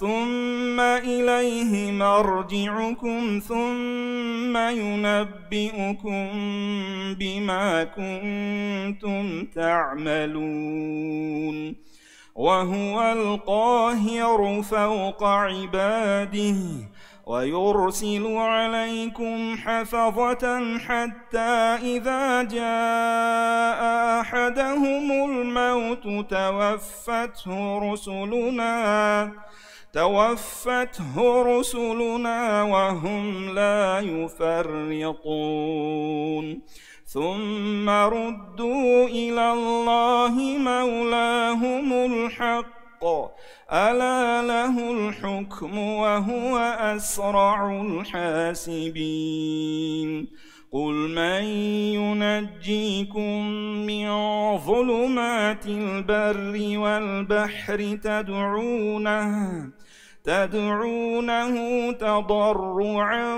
S4: ثم إليه مرجعكم ثم ينبئكم بما كنتم تعملون. وهو القاهر فوق عباده. ويرسل عليكم حفظة حتى إذا جاء أحدهم الموت توفته رسلنا توفته رسلنا وهم لا يفرطون. ثم ردوا إلى الله مولاهم الحق. ألا له الحكم وهو أسرع الحاسبين. قل من ينجيكم من ظلمات البر والبحر تدعونه تدعونه تضرعا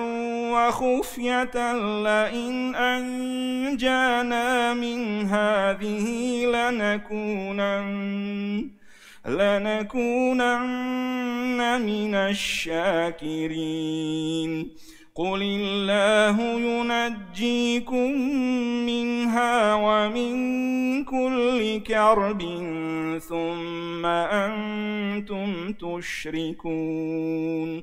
S4: وخفية لئن أنجانا من هذه لنكونن. لنكونن من الشاكرين. قل الله ينجيكم منها ومن كل كرب ثم أنتم تشركون.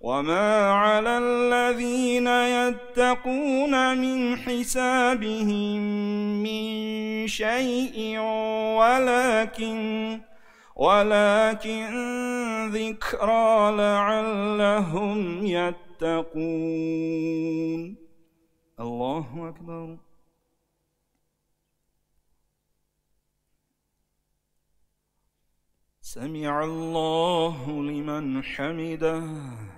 S4: وما على الذين يتقون من حسابهم من شيء ولكن ولكن ذكرى لعلهم يتقون. الله أكبر. سمع الله لمن حمده.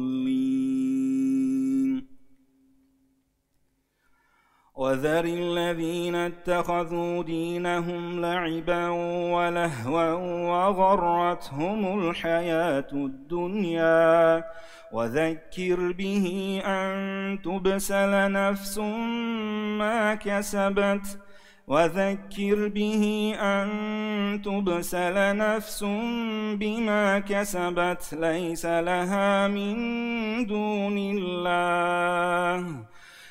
S4: وذر الذين اتخذوا دينهم لعبا ولهوا وغرتهم الحياة الدنيا. وذكر به أن تبسل نفس ما كسبت. وذكر به أن تبسل نفس بما كسبت. ليس لها من دون الله.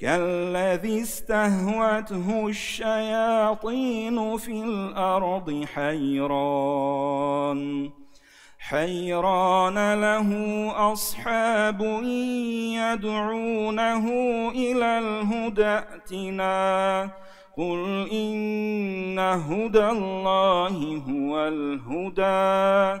S4: كالذي استهوته الشياطين في الأرض حيران. حيران له أصحاب يدعونه إلى الهدى ائتنا. قل إن هدى الله هو الهدى.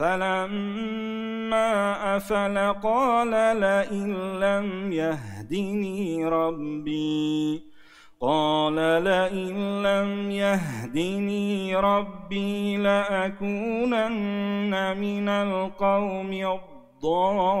S4: فلما أفل قال لئن لم يهدني ربي. قال لئن لم يهدني ربي لأكونن من القوم الضالين.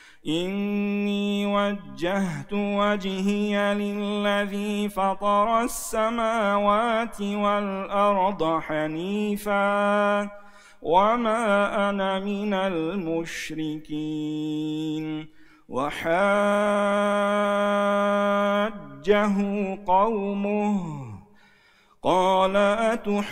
S4: إني وجهت وجهي للذي فطر السماوات والأرض حنيفا وما أنا من المشركين وحاجه قومه قال أتحاجون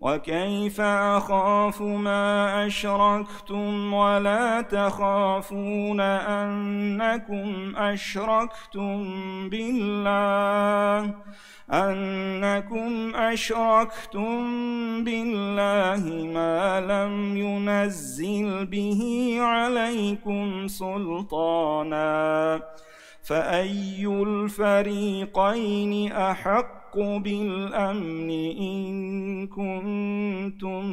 S4: وكيف أخاف ما أشركتم ولا تخافون أنكم أشركتم بالله؟ أنكم أشركتم بالله ما لم ينزل به عليكم سلطانا. فأي الفريقين أحق الحق بالأمن إن كنتم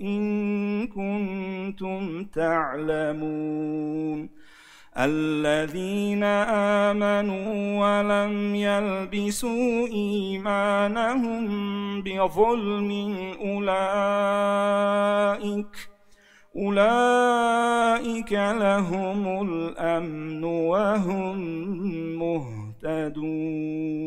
S4: إن كنتم تعلمون. الذين آمنوا ولم يلبسوا إيمانهم بظلم أولئك أولئك لهم الأمن وهم مهتدون.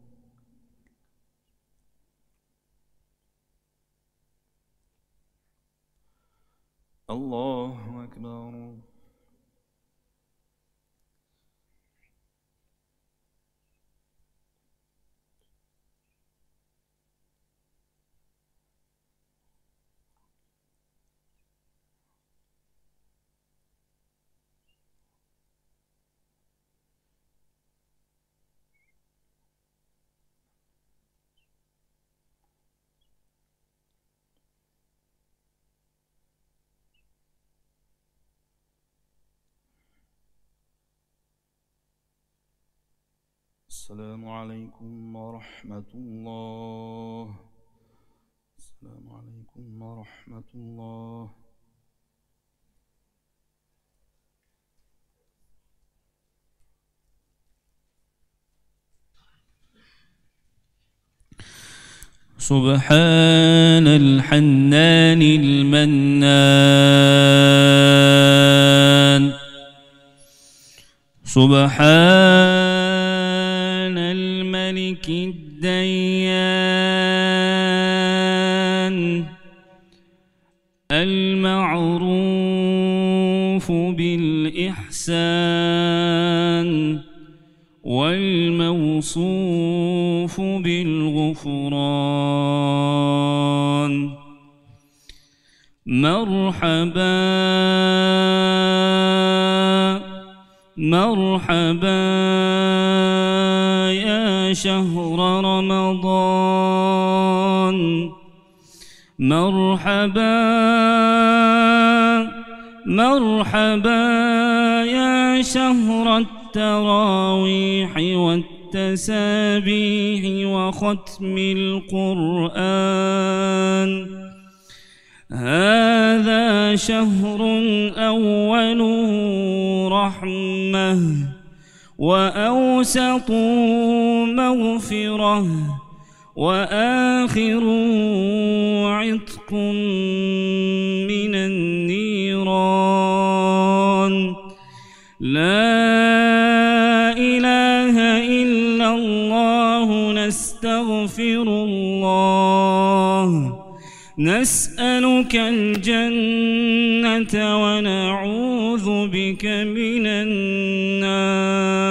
S4: الله أكبر السلام عليكم ورحمة الله. السلام عليكم ورحمة الله.
S2: سبحان الحنان المنان. سبحان الملك الديان المعروف بالإحسان والموصوف بالغفران مرحبا مرحبا شهر رمضان. مرحبا مرحبا يا شهر التراويح والتسابيح وختم القرآن. هذا شهر أوله رحمة. وأوسط مغفرة وآخر عتق من النيران. لا إله إلا الله نستغفر الله. نسألك الجنة ونعوذ بك من النار.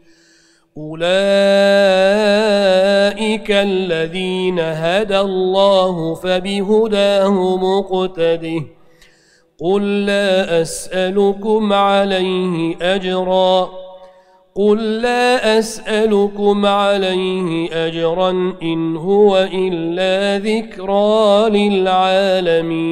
S3: أولئك الذين هدى الله فبهداه مقتده قل لا أسألكم عليه أجرا قل لا أسألكم عليه أجرا إن هو إلا ذكرى للعالمين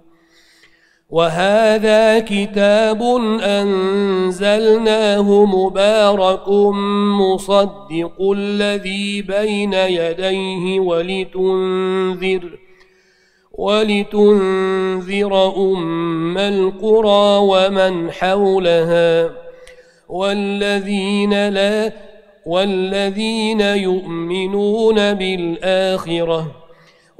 S3: وهذا كتاب أنزلناه مبارك مصدق الذي بين يديه ولتنذر ولتنذر أم القرى ومن حولها والذين لا والذين يؤمنون بالآخرة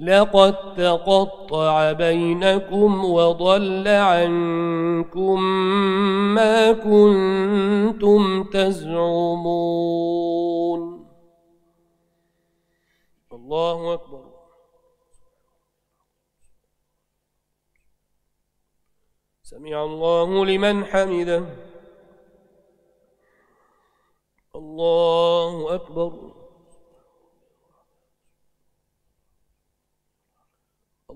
S3: لقد تقطع بينكم وضل عنكم ما كنتم تزعمون. الله أكبر. سمع الله لمن حمده. الله أكبر.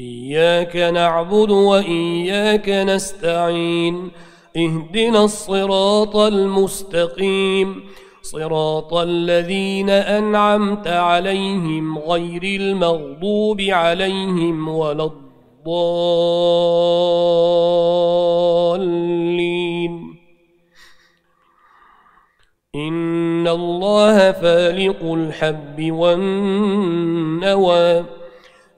S3: إياك نعبد وإياك نستعين. اهدنا الصراط المستقيم. صراط الذين أنعمت عليهم غير المغضوب عليهم ولا الضالين. إن الله فالق الحب والنوى.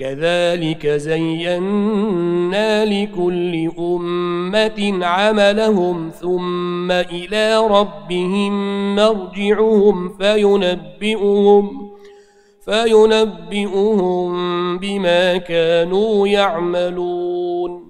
S3: كذلك زينا لكل أمة عملهم ثم إلى ربهم مرجعهم فينبئهم فينبئهم بما كانوا يعملون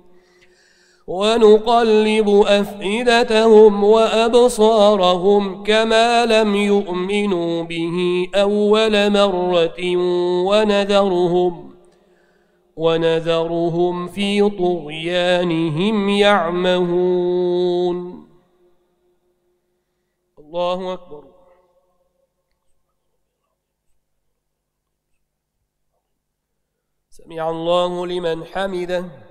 S3: ونقلب أفئدتهم وأبصارهم كما لم يؤمنوا به أول مرة ونذرهم ونذرهم في طغيانهم يعمهون. الله أكبر. سمع الله لمن حمده.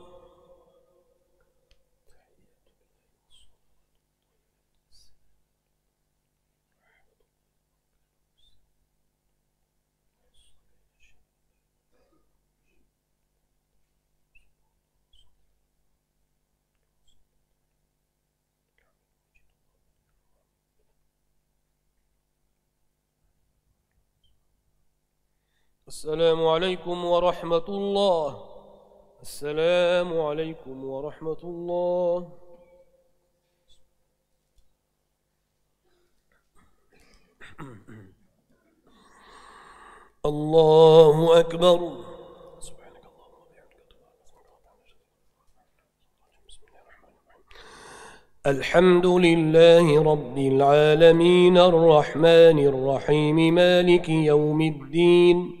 S3: السلام عليكم ورحمة الله. السلام عليكم ورحمة الله. الله أكبر. سبحانك اللهم وبحمدك. الحمد لله رب العالمين الرحمن الرحيم مالك يوم الدين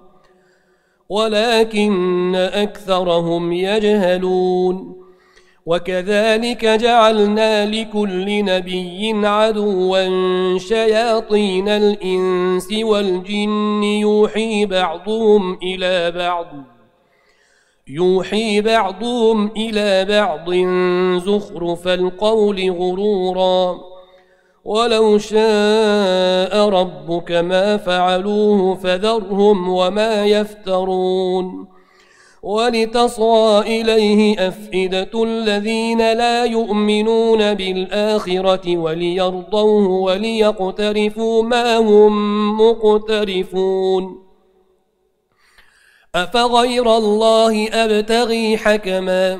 S3: ولكن أكثرهم يجهلون. وكذلك جعلنا لكل نبي عدوا شياطين الإنس والجن. يوحي بعضهم إلى بعض يوحي بعضهم إلى بعض زخرف القول غرورا. ولو شاء ربك ما فعلوه فذرهم وما يفترون. ولتصغى إليه أفئدة الذين لا يؤمنون بالآخرة وليرضوه وليقترفوا ما هم مقترفون. أفغير الله أبتغي حكما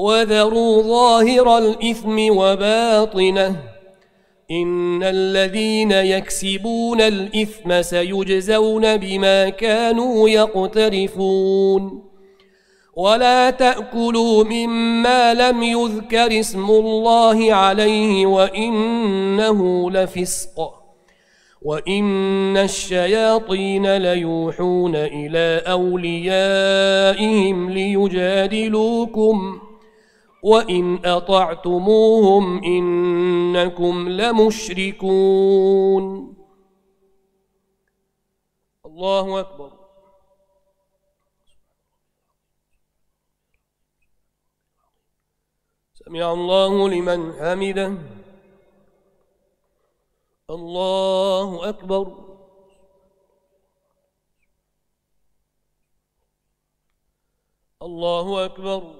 S3: وذروا ظاهر الإثم وباطنه إن الذين يكسبون الإثم سيجزون بما كانوا يقترفون ولا تأكلوا مما لم يذكر اسم الله عليه وإنه لفسق وإن الشياطين ليوحون إلى أوليائهم ليجادلوكم وإن أطعتموهم إنكم لمشركون. الله أكبر. سمع الله لمن حمده. الله أكبر. الله أكبر.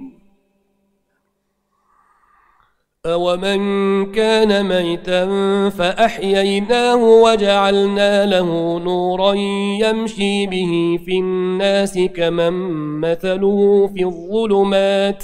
S3: أومن كان ميتا فأحييناه وجعلنا له نورا يمشي به في الناس كمن مثله في الظلمات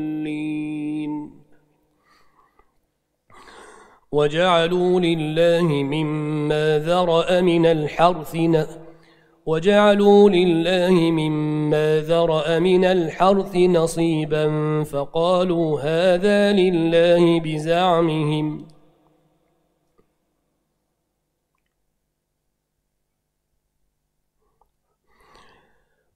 S3: وجعلوا لله مما ذرأ من الحرث وجعلوا لله مما ذرأ من الحرث نصيبا فقالوا هذا لله بزعمهم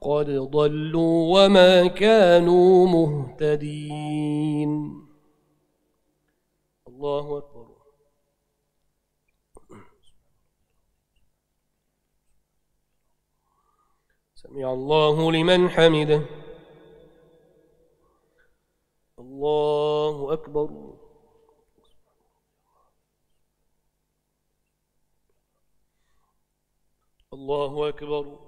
S3: قد ضلوا وما كانوا مهتدين. الله أكبر. سمع الله لمن حمده. الله أكبر. الله أكبر.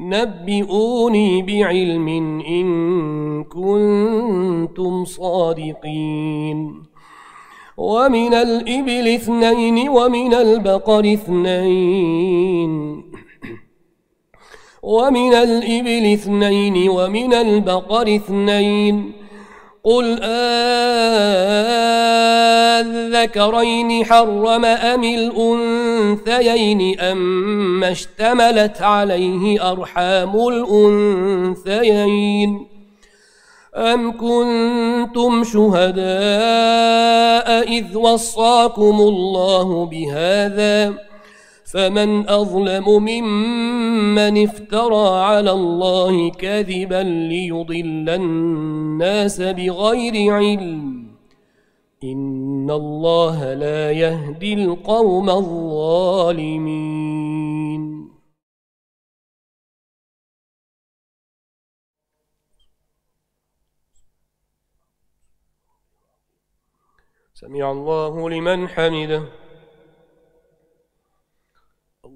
S3: نبئوني بعلم إن كنتم صادقين. ومن الإبل اثنين ومن البقر اثنين. ومن الإبل اثنين ومن البقر اثنين. قل أذكرين حرم أم الأنثيين أم اشتملت عليه أرحام الأنثيين أم كنتم شهداء إذ وصاكم الله بهذا فمن أظلم ممن افترى على الله كذبا ليضل الناس بغير علم. إن الله لا يهدي القوم الظالمين. سمع الله لمن حمده.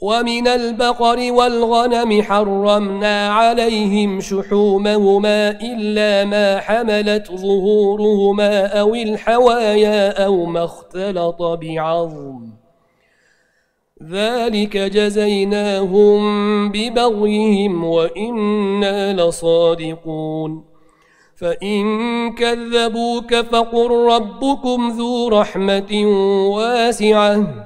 S3: ومن البقر والغنم حرمنا عليهم شحومهما إلا ما حملت ظهورهما أو الحوايا أو ما اختلط بعظم. ذلك جزيناهم ببغيهم وإنا لصادقون. فإن كذبوك فقل ربكم ذو رحمة واسعة.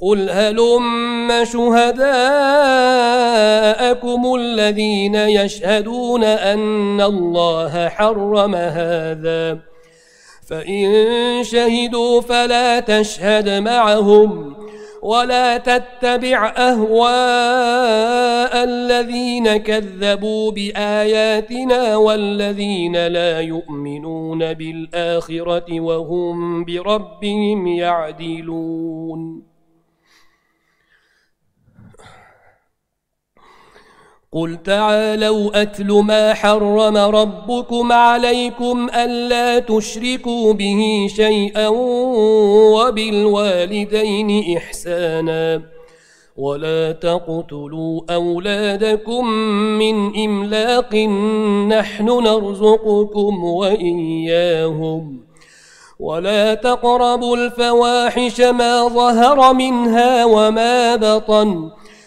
S3: قل هلم شهداءكم الذين يشهدون أن الله حرم هذا فإن شهدوا فلا تشهد معهم ولا تتبع أهواء الذين كذبوا بآياتنا والذين لا يؤمنون بالآخرة وهم بربهم يعدلون قل تعالوا أتل ما حرم ربكم عليكم ألا تشركوا به شيئا وبالوالدين إحسانا ولا تقتلوا أولادكم من إملاق نحن نرزقكم وإياهم ولا تقربوا الفواحش ما ظهر منها وما بطن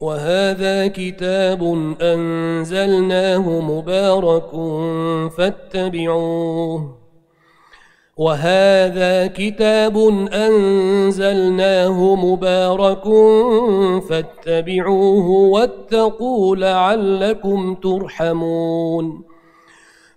S3: وهذا كتاب أنزلناه مبارك فاتبعوه. وهذا كتاب أنزلناه مبارك فاتبعوه واتقوا لعلكم ترحمون.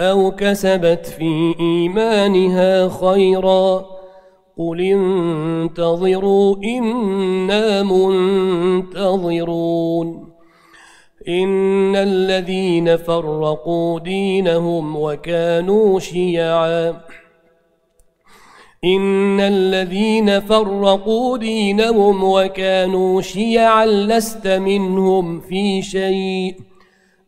S3: أو كسبت في إيمانها خيرا قل انتظروا إنا منتظرون إن الذين فرقوا دينهم وكانوا شيعا إن الذين فرقوا دينهم وكانوا شيعا لست منهم في شيء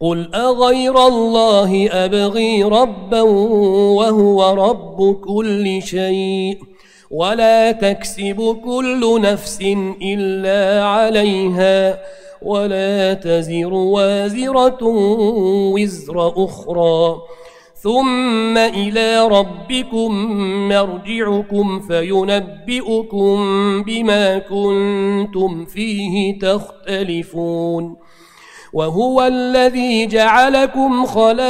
S3: قل أغير الله أبغي ربا وهو رب كل شيء ولا تكسب كل نفس إلا عليها ولا تزر وازرة وزر أخرى ثم إلى ربكم مرجعكم فينبئكم بما كنتم فيه تختلفون وهو الذي جعلكم خلائف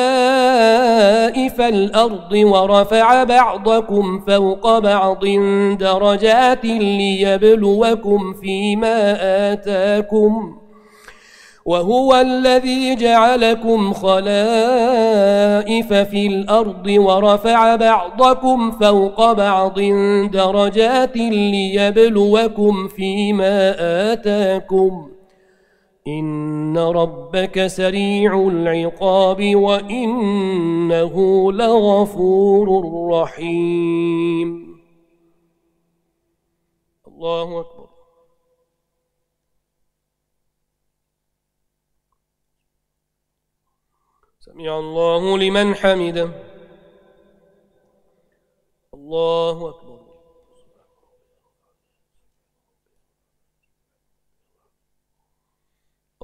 S3: الأرض ورفع بعضكم فوق بعض درجات ليبلوكم فيما آتاكم وهو الذي جعلكم خلائف في الأرض ورفع بعضكم فوق بعض درجات ليبلوكم فيما آتاكم إن ربك سريع العقاب وإنه لغفور رحيم. الله أكبر. سمع الله لمن حمده. الله أكبر.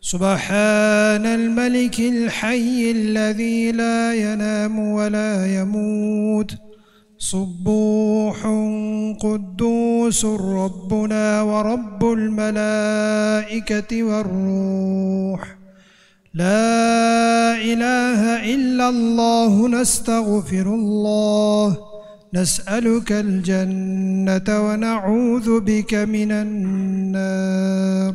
S6: سبحان الملك الحي الذي لا ينام ولا يموت صبوح قدوس ربنا ورب الملائكة والروح لا إله إلا الله نستغفر الله نسألك الجنة ونعوذ بك من النار.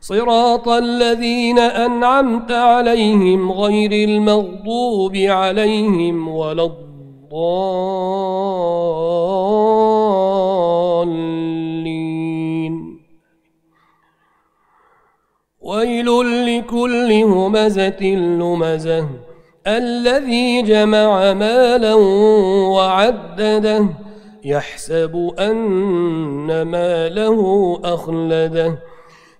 S3: صراط الذين أنعمت عليهم غير المغضوب عليهم ولا الضالين. ويل لكل همزة لمزة الذي جمع مالا وعدده يحسب أن ماله أخلده.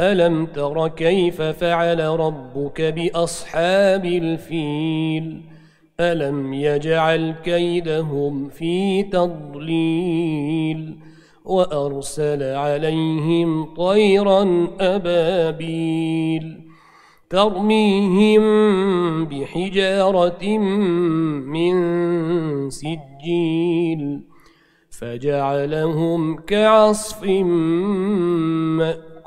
S3: ألم تر كيف فعل ربك بأصحاب الفيل؟ ألم يجعل كيدهم في تضليل؟ وأرسل عليهم طيرا أبابيل ترميهم بحجارة من سجيل فجعلهم كعصف مأكول.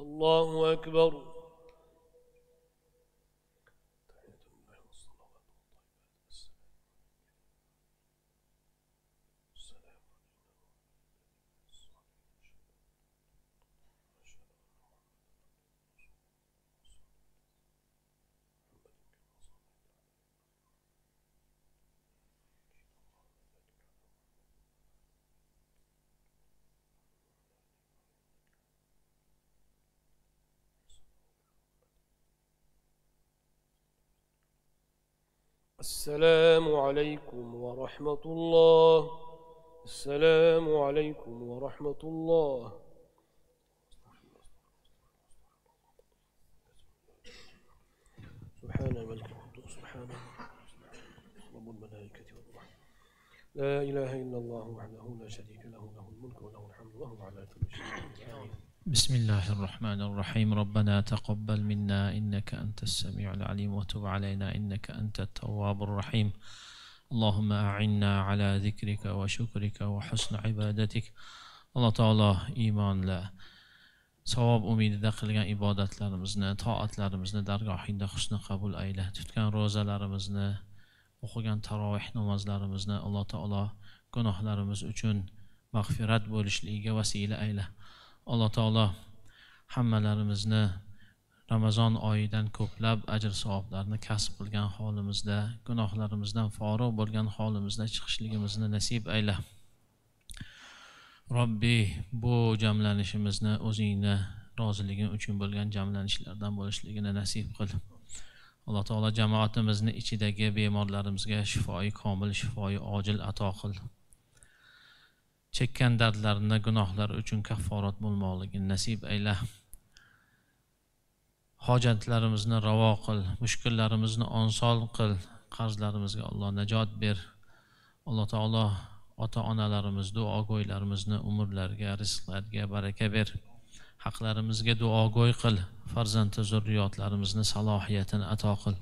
S3: الله أكبر. السلام عليكم ورحمة الله. السلام عليكم ورحمة الله. سبحان الملك القدوس سبحان رب الملائكة والروح. لا إله إلا الله وحده لا شريك له له الملك وله الحمد وهو على كل شيء قدير
S5: بسم الله الرحمن الرحيم ربنا تقبل منا إنك أنت السميع العليم وتب علينا إنك أنت التواب الرحيم اللهم أعنا على ذكرك وشكرك وحسن عبادتك alloh taolo iymon bilan savob umidida qilgan ibodatlarimizni toatlarimizni dargohingda husni qabul ayla tutgan ro'zalarimizni o'qigan taroveh namozlarimizni alloh taolo gunohlarimiz uchun mag'firat bo'lishligiga vasila ayla Alloh taolo hammalarimizni ramazon oyidan ko'plab ajr savoblarni kasb qilgan holimizda gunohlarimizdan forig' bo'lgan holimizda chiqishligimizni nasib ayla. Robbiy bu jamlanishimizni o'zingni roziliging uchun bo'lgan jamlanishlardan bo'lishligini nasib qil. Alloh taolo jamoatimizni ichidagi bemorlarimizga shifoyi komil shifoyi ojil ato qil. Chekkan dardlarini gunohlari uchun kafforat bo'lmoqligini nasib ayla hojatlarimizni ravo qil mushkullarimizni onsol qil qarzlarimizga alloh najot ber. Alloh taolo ota onalarimiz duogo'ylarimizni umrlariga rizqlariga baraka ber. Haqlarimizga duogo'y qil farzandi zurriyotlarimizni salohiyatini ato qil.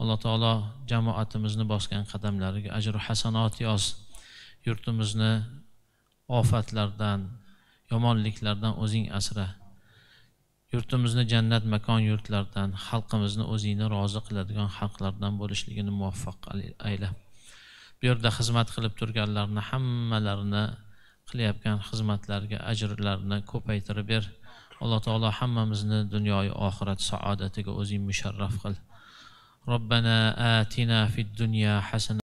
S5: Alloh taolo jamoatimizni bosgan qadamlariga ajru hasanot yoz. Yurtimizni ofatlardan yomonliklardan o'zing asra. Yurtimizni jannat makon yurtlardan xalqimizni o'zingni rozi qiladigan xalqlardan bo'lishligini muvaffaq ayla. Bu yerda xizmat qilib turganlarni hammalarini qilayotgan xizmatlariga ajrlarini ko'paytirib ber. Alloh taolo hammamizni dunyoyu oxirat saodatiga o'zing musharraf qil. Robbana atina fid dunya hasana